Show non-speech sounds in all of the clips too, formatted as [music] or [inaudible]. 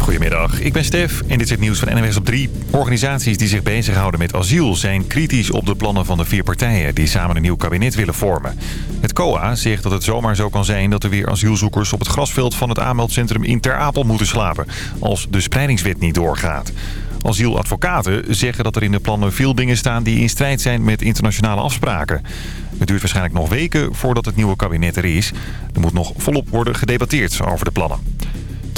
Goedemiddag, ik ben Stef en dit is het nieuws van NWS op 3. Organisaties die zich bezighouden met asiel zijn kritisch op de plannen van de vier partijen... die samen een nieuw kabinet willen vormen. Het COA zegt dat het zomaar zo kan zijn dat er weer asielzoekers... op het grasveld van het aanmeldcentrum in Ter Apel moeten slapen... als de spreidingswet niet doorgaat. Asieladvocaten zeggen dat er in de plannen veel dingen staan die in strijd zijn met internationale afspraken. Het duurt waarschijnlijk nog weken voordat het nieuwe kabinet er is. Er moet nog volop worden gedebatteerd over de plannen.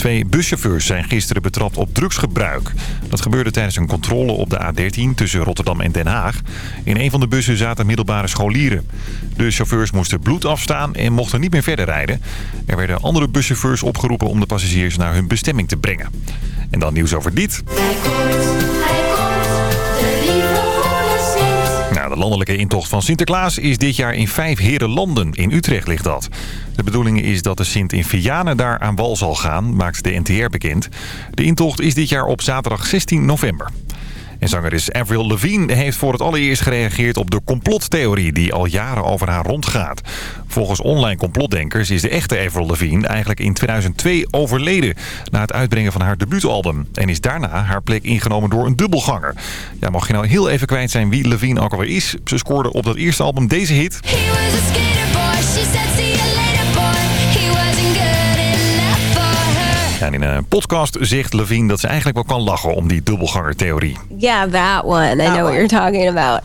Twee buschauffeurs zijn gisteren betrapt op drugsgebruik. Dat gebeurde tijdens een controle op de A13 tussen Rotterdam en Den Haag. In een van de bussen zaten middelbare scholieren. De chauffeurs moesten bloed afstaan en mochten niet meer verder rijden. Er werden andere buschauffeurs opgeroepen om de passagiers naar hun bestemming te brengen. En dan nieuws over dit. Landelijke intocht van Sinterklaas is dit jaar in vijf herenlanden. In Utrecht ligt dat. De bedoeling is dat de Sint in Vianen daar aan wal zal gaan, maakt de NTR bekend. De intocht is dit jaar op zaterdag 16 november. En zangeres Avril Lavigne heeft voor het allereerst gereageerd op de complottheorie die al jaren over haar rondgaat. Volgens online complotdenkers is de echte Avril Lavigne eigenlijk in 2002 overleden na het uitbrengen van haar debuutalbum. En is daarna haar plek ingenomen door een dubbelganger. Ja, mag je nou heel even kwijt zijn wie Lavigne ook alweer is? Ze scoorde op dat eerste album deze hit. En in een podcast zegt Levine dat ze eigenlijk wel kan lachen om die dubbelgangertheorie. Yeah, that one. I know what you're talking about.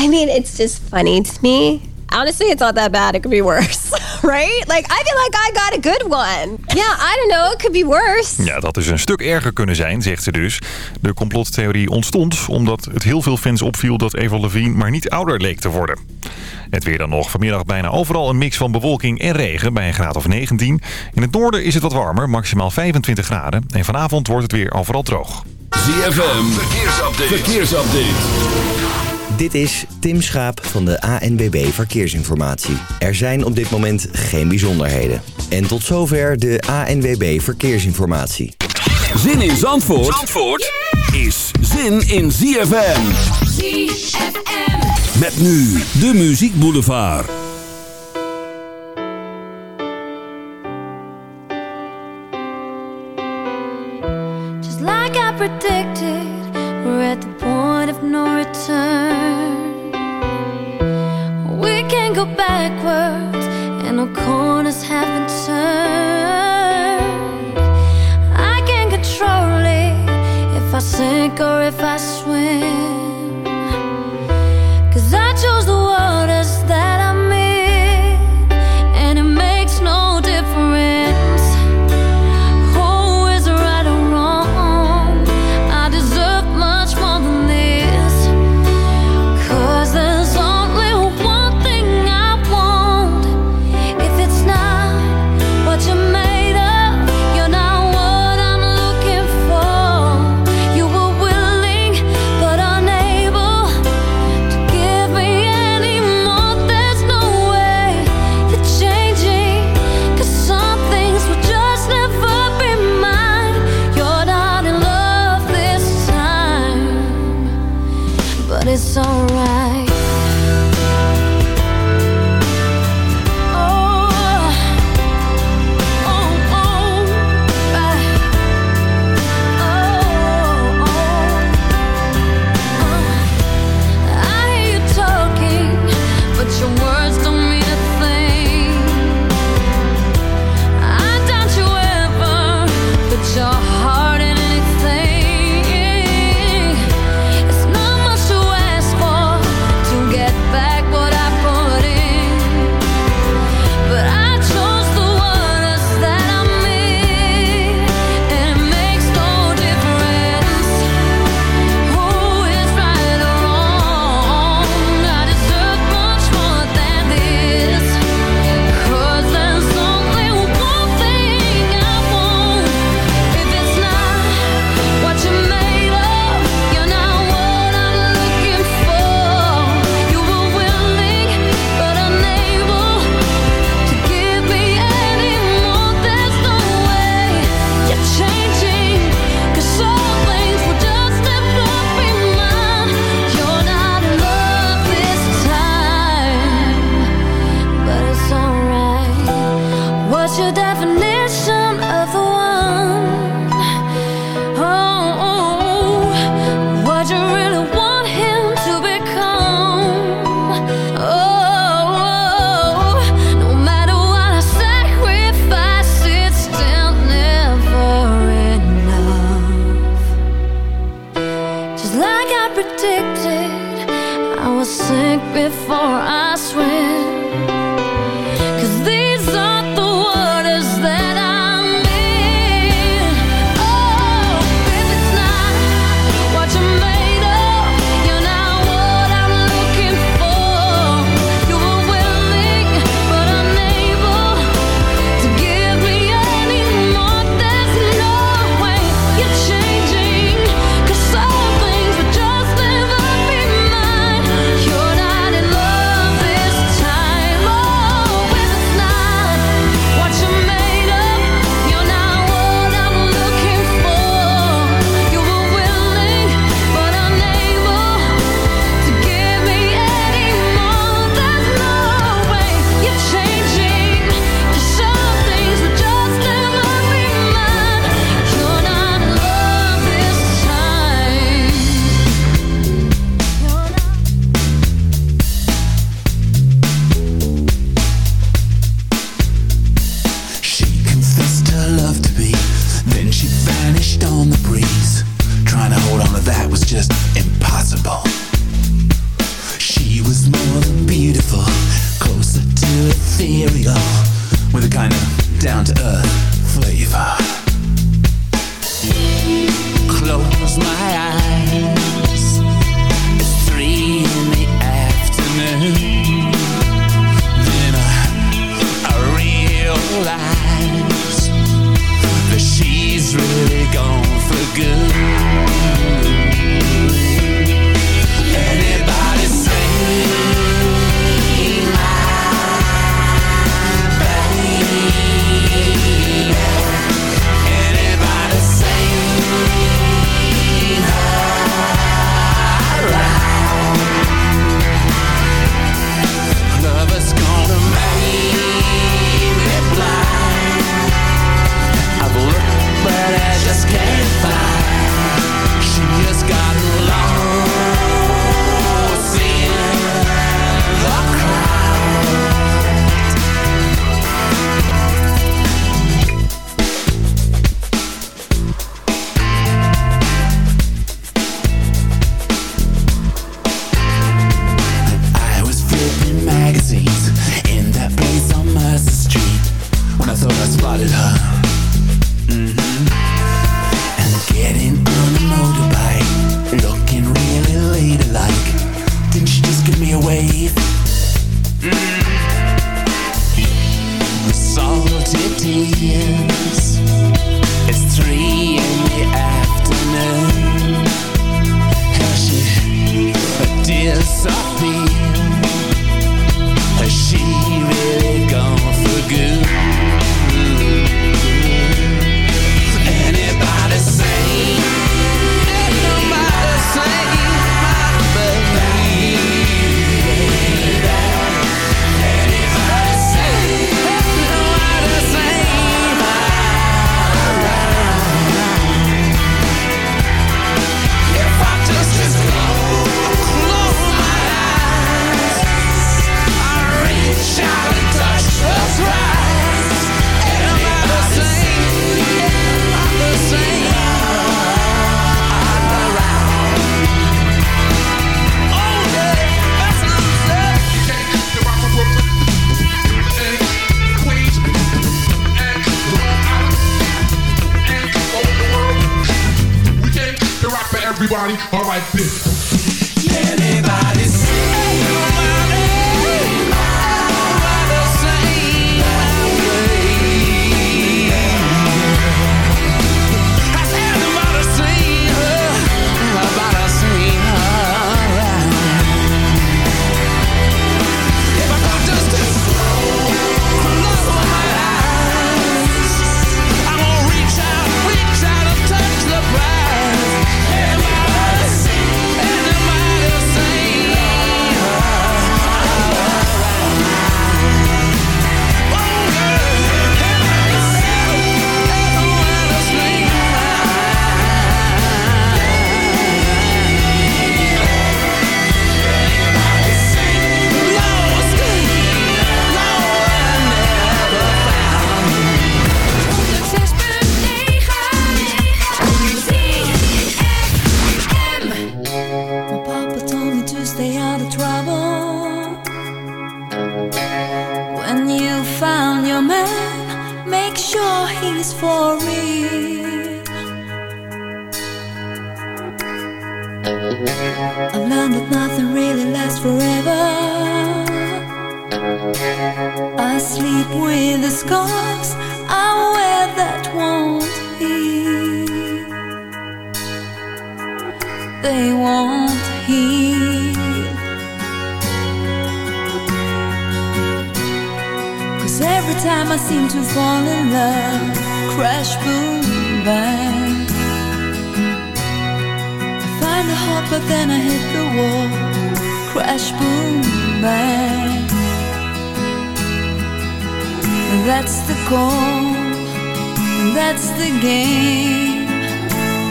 I mean, it's just funny to me. Honestly, it's not that bad. It could be worse, [laughs] right? Like, I feel like I got a good one. Yeah, I don't know. It could be worse. Ja, dat is een stuk erger kunnen zijn, zegt ze dus. De complottheorie ontstond omdat het heel veel fans opviel dat Eva Levine maar niet ouder leek te worden. Het weer dan nog. Vanmiddag bijna overal een mix van bewolking en regen bij een graad of 19. In het noorden is het wat warmer, maximaal 25 graden. En vanavond wordt het weer overal droog. ZFM, verkeersupdate. verkeersupdate. Dit is Tim Schaap van de ANWB Verkeersinformatie. Er zijn op dit moment geen bijzonderheden. En tot zover de ANWB Verkeersinformatie. Zin in Zandvoort, Zandvoort is zin in ZFM. ZFM. Met nu de Muziek Boulevard. Just like I predicted, we're at the point of no return. We can't go backwards, and no corners have been turned. I can't control it if I sink or if I swim. escape.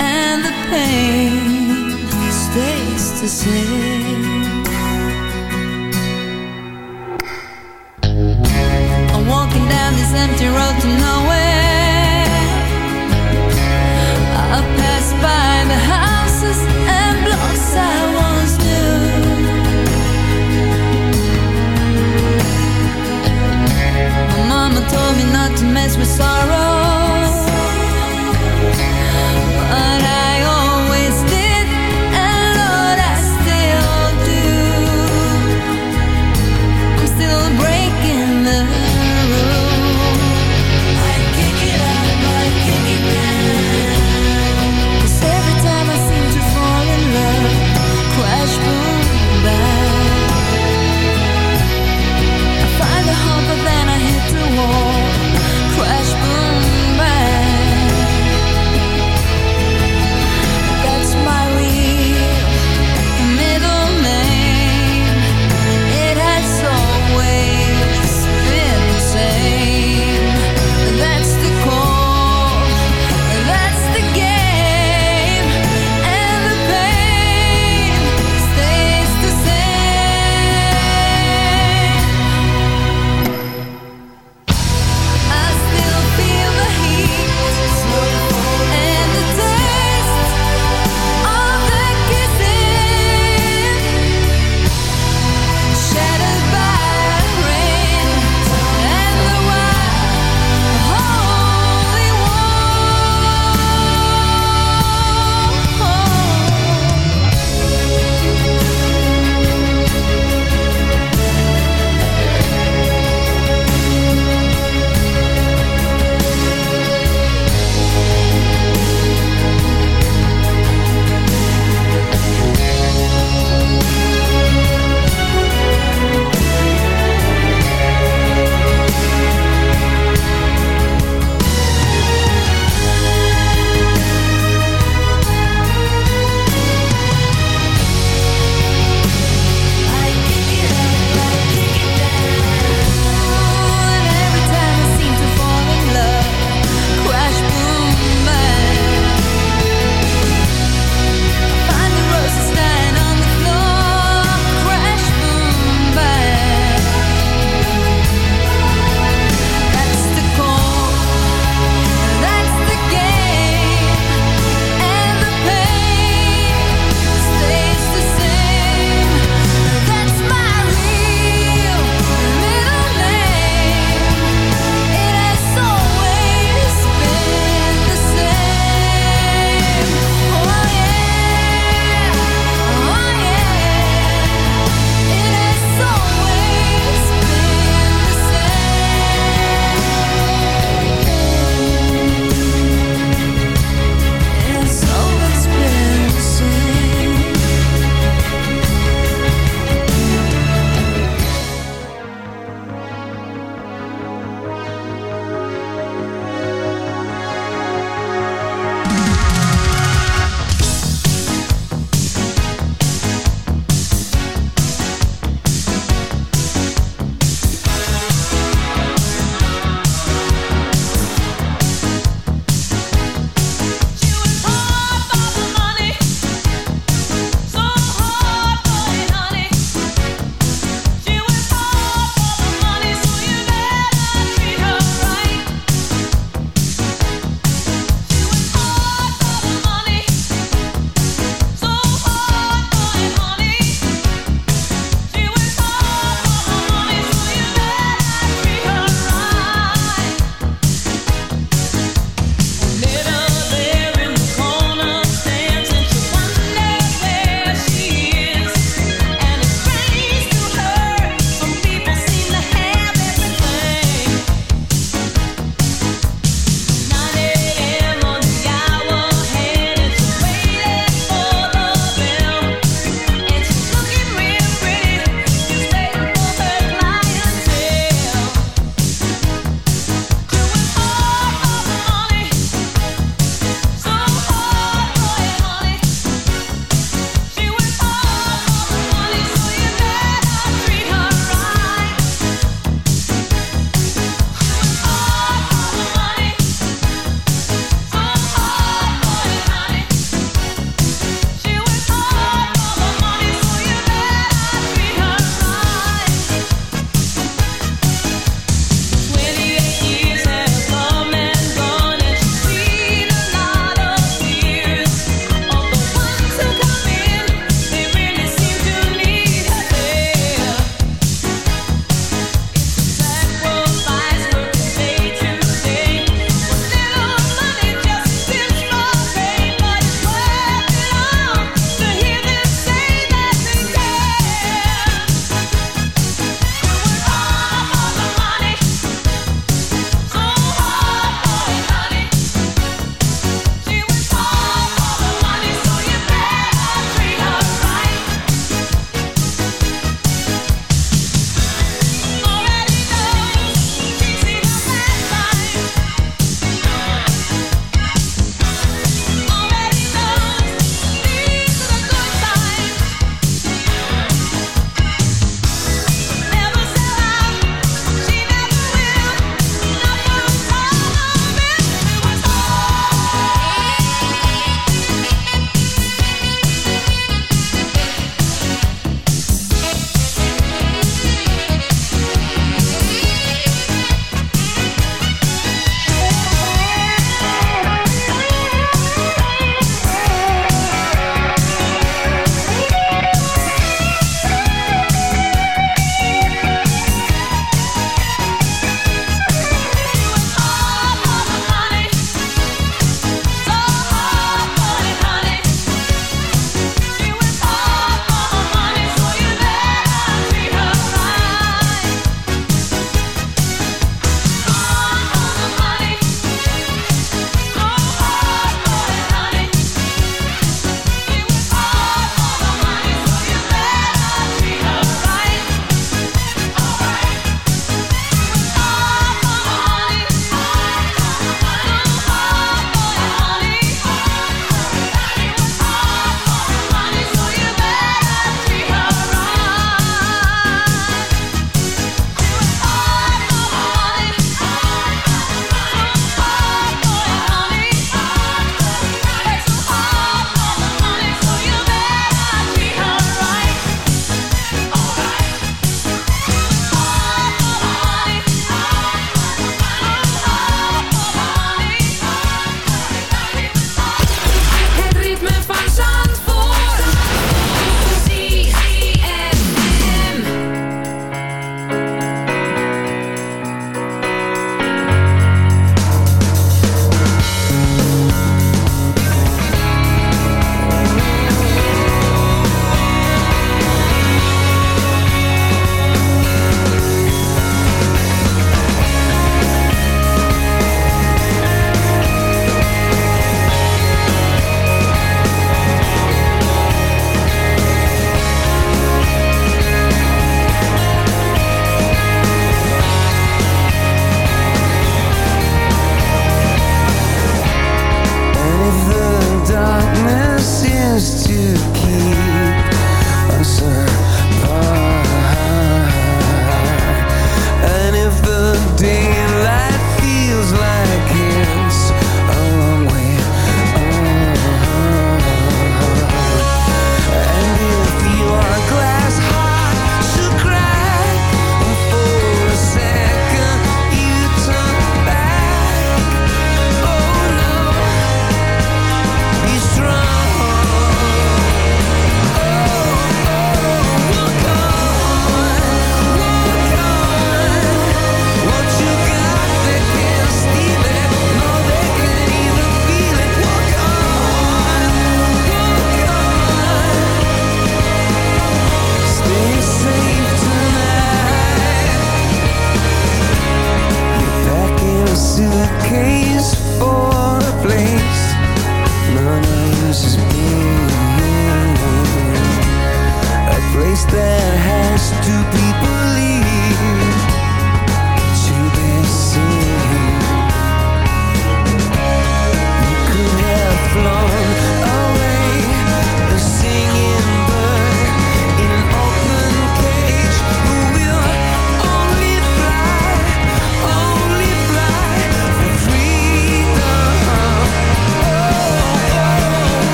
And the pain stays the same. I'm walking down this empty road to nowhere. I pass by the houses and blocks I once knew. My mama told me not to mess with sorrow.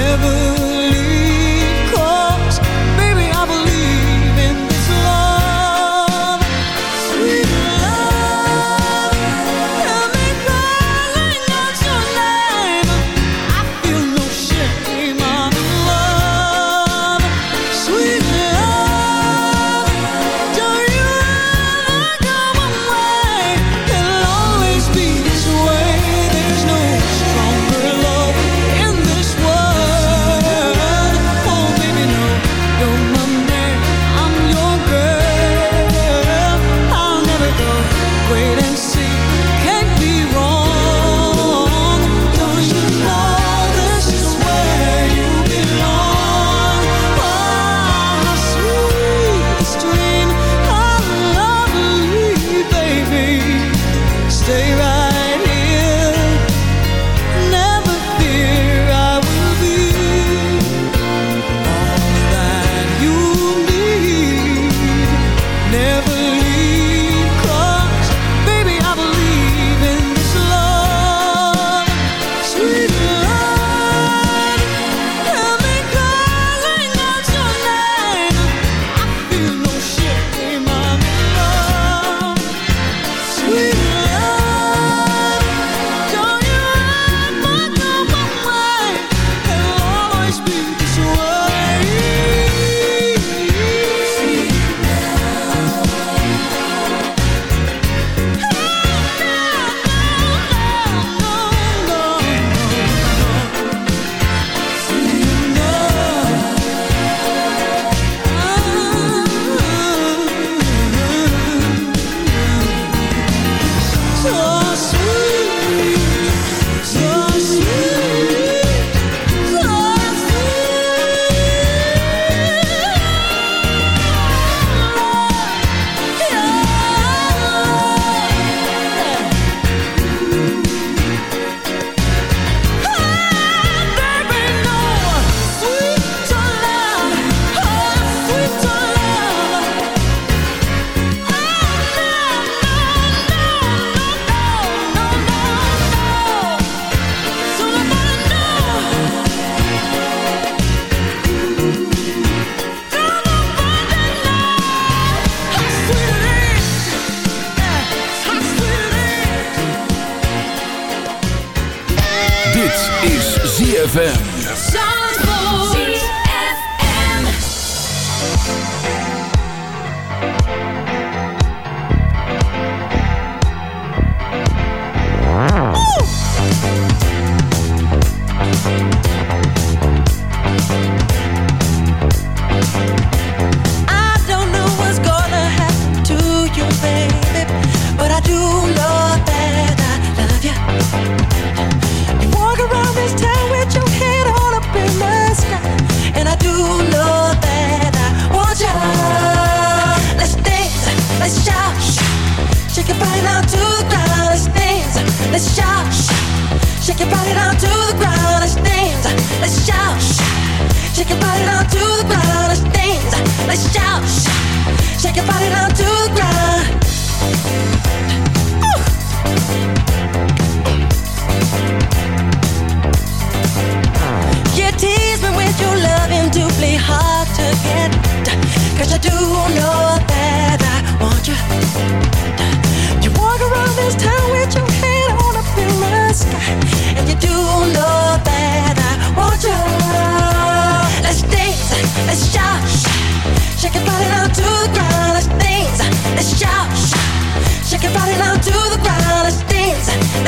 never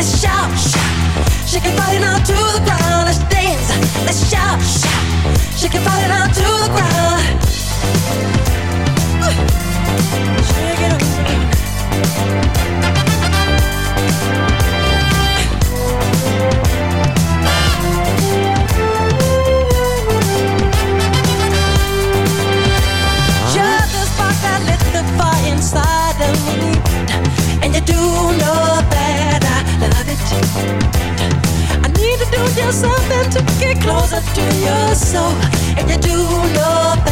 let's shout, shout. Shake fight it now to the ground, let's dance, let's shout, shout. Shake fight it now to the ground. to get closer to your soul, and you do love.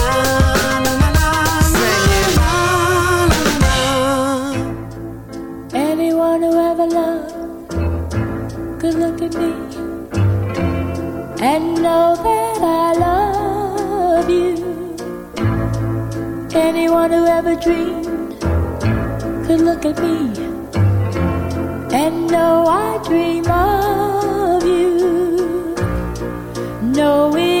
Anyone who ever dreamed could look at me and know I dream of you. Knowing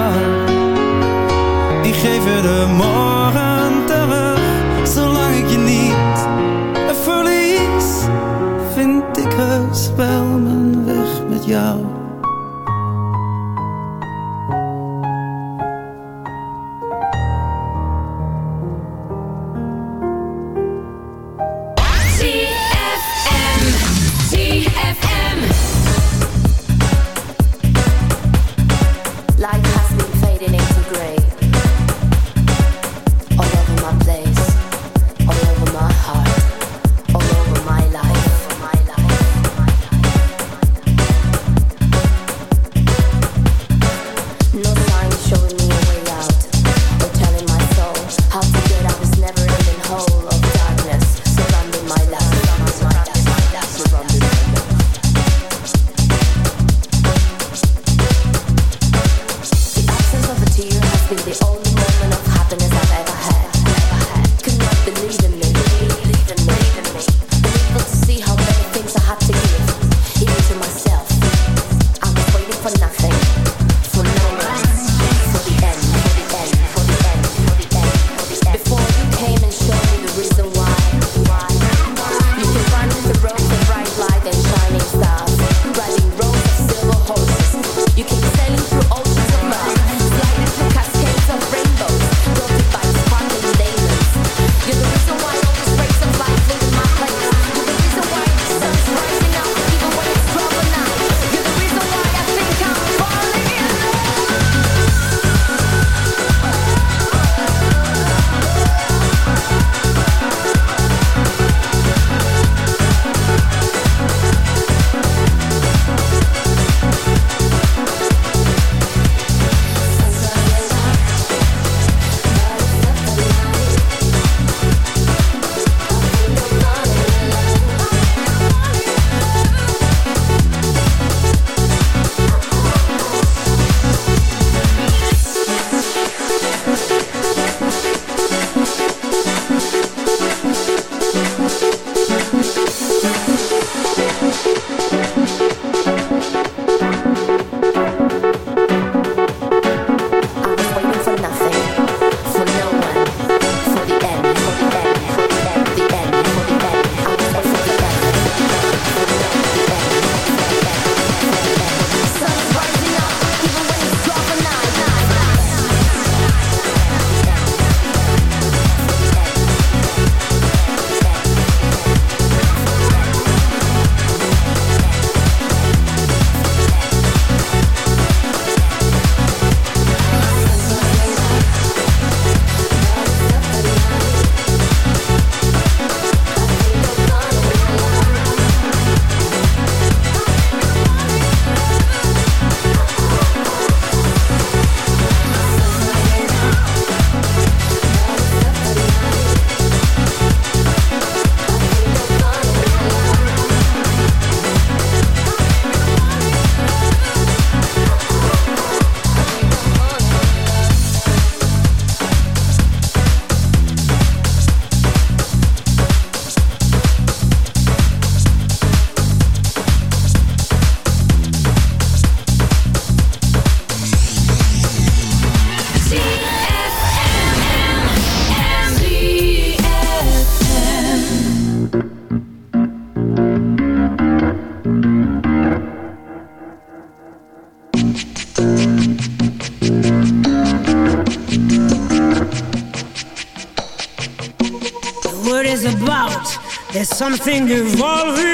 ik geef je de morgen terug. Zolang ik je niet verlies vind ik heus wel mijn weg met jou. something evolving.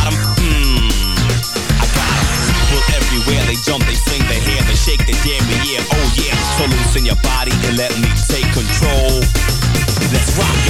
got them? Mmm, I got them. People everywhere, they jump, they swing they hair, they shake, they damn yeah, oh yeah. So loosen your body and let me take control. Let's rock it.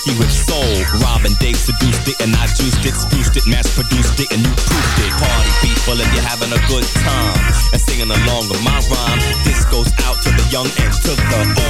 Funky with soul. Rob and Dave seduced it and I juiced it, spruced it, mass produced it, and you proofed it. Party people if you're having a good time and singing along with my rhyme. This goes out to the young and to the old.